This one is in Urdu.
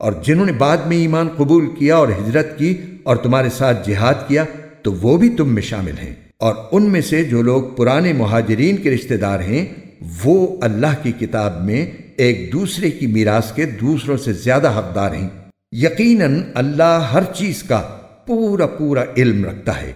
اور جنہوں نے بعد میں ایمان قبول کیا اور ہجرت کی اور تمہارے ساتھ جہاد کیا، تو وہ بھی تم میں شامل ہیں۔ اور ان میں سے جو لوگ پرانے مہاجرین کے رشتہ دار ہیں، وہ اللہ کی کتاب میں ایک دوسرے کی میراث کے دوسروں سے زیادہ حقدار ہیں۔ یقیناً اللہ ہر چیز کا پورا پورا علم رکھتا ہے۔